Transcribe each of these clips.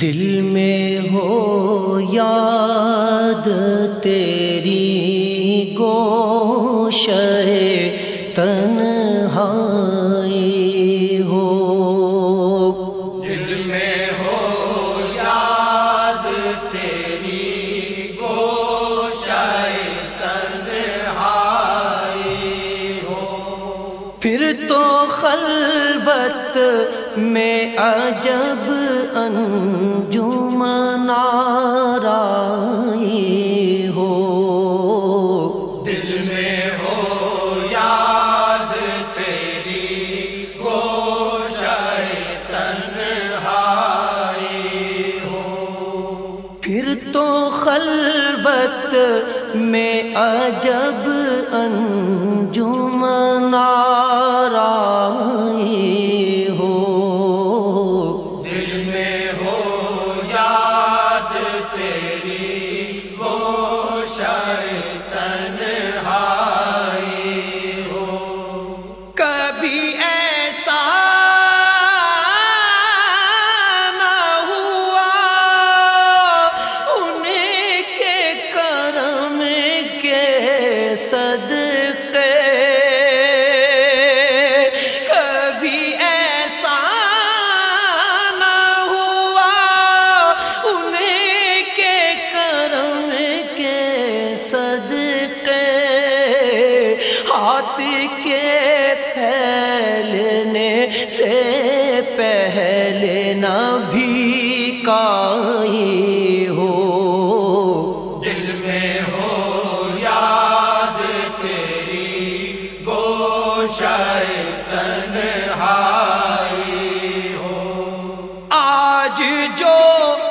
دل میں ہو یاد تیری گوش تنہائی ہو۔ دل میں ہو یاد تیری گوش تنہائی ہو۔ پھر تو خلوت میں عجب انجمن آرائی ہو۔ دل میں ہو یاد تیری گوش تنہائی ہو۔ پھر تو خلوت میں عجب انجمن آرائی کبھی ایسا نہ ہوا انہیں کے کرم کے صدقے۔ ہاتھ کے آج جو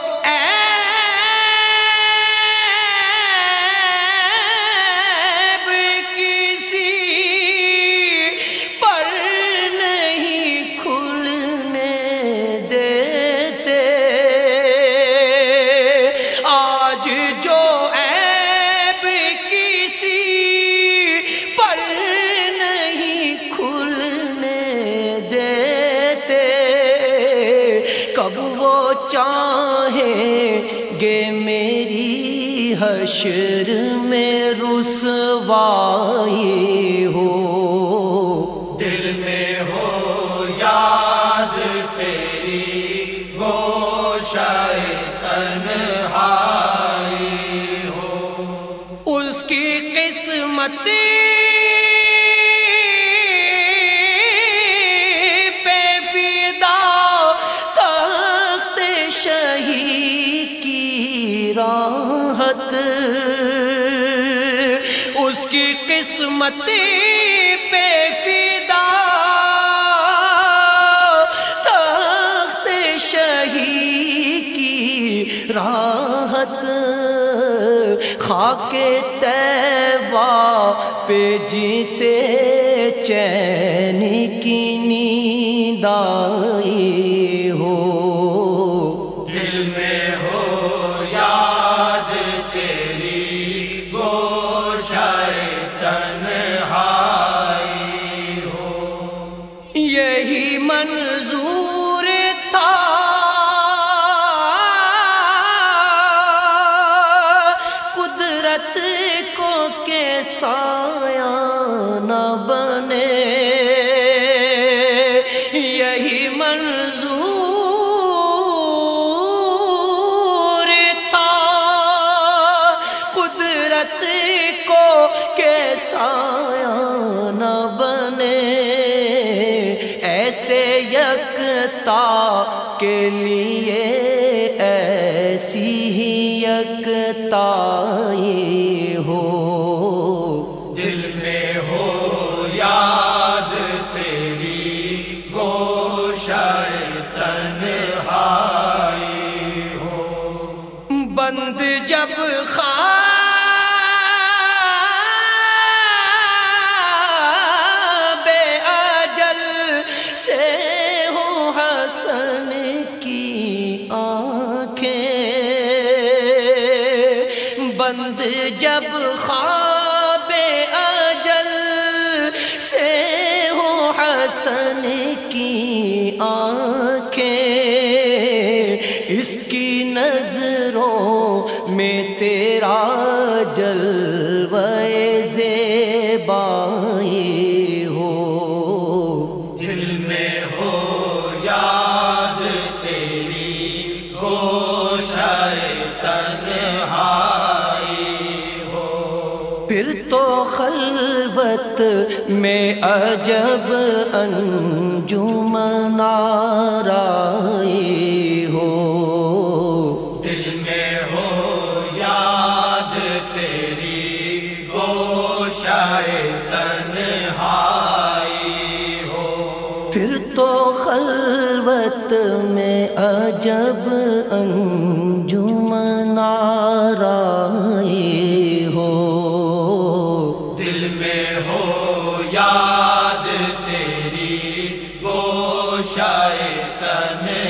چاہیں گے میری حشر میں رسوائی ہو۔ قسمت پہ فدا تخت شہی کی راحت خاک تیوا پہ جسے چین کی نیند آئی۔ سایہ نہ بنے۔ ایسے یکتا کے لیے ایسی ہی یکتائی ہو۔ دل میں بند جب خواب اجل سے ہو حسن کی آنکھیں، اس کی نظروں میں تیرا جلوے خلوت میں عجب انجمن آرائی ہو۔ دل میں ہو یاد تیری گوشائے تنہائی ہو۔ پھر تو خلوت میں عجب دن